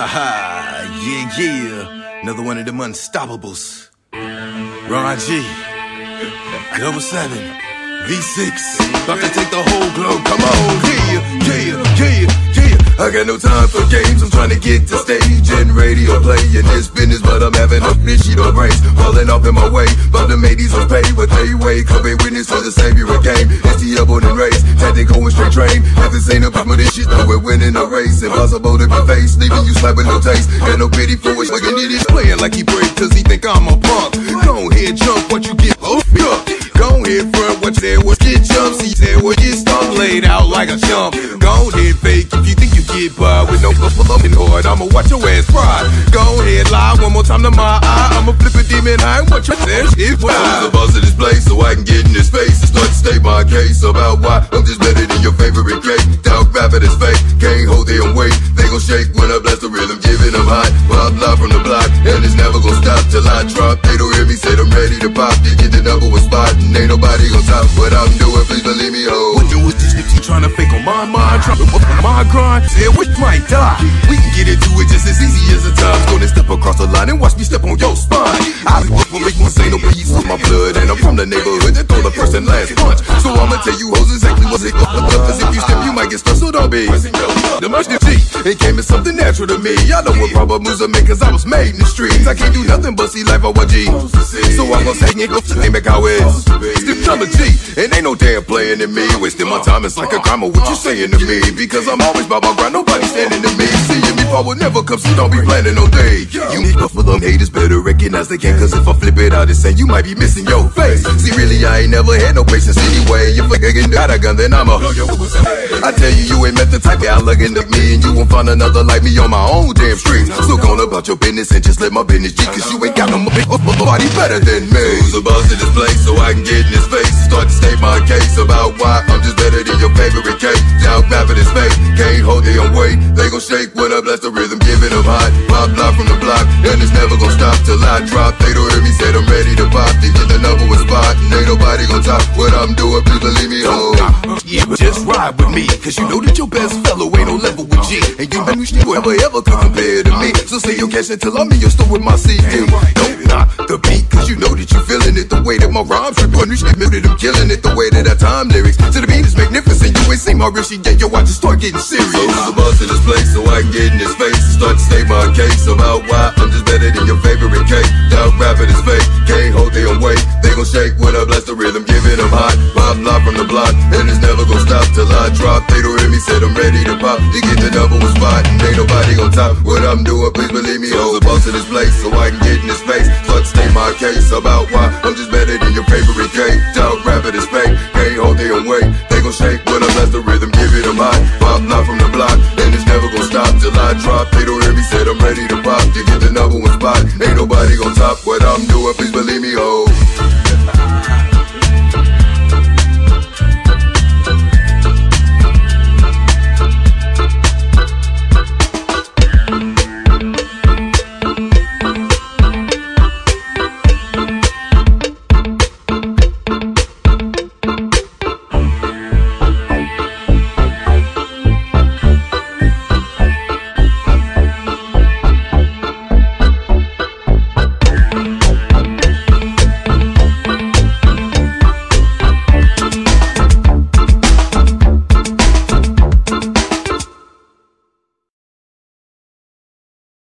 ha, ha, yeah, yeah. Another one of them unstoppables. Ron G. Double seven. V6. About to take the whole globe. I got no time for games, I'm trying to get to stage and radio play in this business, but I'm having a fishy no brains falling off in my way. But the mateys will pay what they weigh, coming witness to the savior of game. It's the up and race, tactic going straight train. Have to say no problem this shit, though we're winning the race. Impossible to be faced, leaving you slapping no taste. Got no pity for it, like an idiot playing like he break, cause he think I'm a punk. Go ahead, jump what you get, oh, up. Go ahead, front what you said, what get jumps. See, well, you start laid out like a chump. Go ahead, fake if you get by with no in hood. I'ma watch your ass cry. Go ahead, lie one more time to my eye. I'ma flip a demon high and watch your ass shit fly. I'm the boss of this place so I can get in this space and start to state my case about why I'm just better than your favorite cake. Dog rapper is fake, can't hold their weight. They gon' shake when I blast the rhythm, giving them high. Pop live from the block, and it's never gon' stop till I drop. They don't hear me say I'm ready to pop. They get the number one spot, and ain't nobody gon' stop what I'm doing. My grind? Say which might die. We can get into it just as easy as a time. Gonna step across the line and watch me step on your spine. I will make one say no peace with my blood, and I'm from the neighborhood that throw the first and last punch. So I'ma tell you hoes exactly what's it. Cause if you step, you might get stuck, so don't be. The much G, it came as something natural to me. I know what proper moves I make, cause I was made in the streets. I can't do nothing but see life on what G. So Gonna nigga, it how it is. Tell G, and ain't no damn playing in me. Wasting my time, it's like a crime what you saying to me. Because I'm always by my grind, nobody standing to me. Me I will never come, so don't be planning no day. You need for them haters better recognize they can, cause if I flip it out and say you might be missing your face. See, really, I ain't never had no patience anyway. If I get got a gun, then I'm a. I tell you, you ain't met the type guy looking at me, and you won't find another like me on my own damn street. So go on about your business and just let my business G, cause you ain't got no body better than me. Who's the boss in this place so I can get in his face and start to state my case about why I'm just better than your favorite cake. Now, rapping is fake, can't hold their weight. I drop. They don't hear me, said I'm ready to pop. They get the number one spot, and ain't nobody gon' top what I'm doing. Please believe me, ho. Oh. Yeah, just ride with me, cause you know that your best fellow ain't no level with G. And you know you ever ever come compare to me. So say your cash until I'm in your store with my CD. Don't knock the beat, you know that you feeling it. The way that my rhymes are punish, admit that I'm killing it. The way that I time lyrics to the beat is magnificent. You ain't seen my real shit yet, yo, I just start getting serious. So the boss in this place, so I can get in his face start to state my case about why I'm just better than your favorite cake. Dog rapping is fake, can't hold their own weight. They gon' shake when I blast the rhythm, giving them hot. Pop live from the block, and it's never gon' stop till I drop. They don't hear me, said I'm ready to pop. You get the double spot, and ain't nobody gon' top what I'm doing. Please believe me, the boss in this place, so I can get in his face. To state my case about why I'm just better than your favorite cake. Dog rapping is fake, can't hold their weight. They gon' shake when I blast the rhythm, give it a hot. Pop live from the block, and it's never gon' stop till I drop. They don't hear me, said I'm ready to pop. You get the number one spot, ain't nobody gon' top what I'm doing. Please believe me.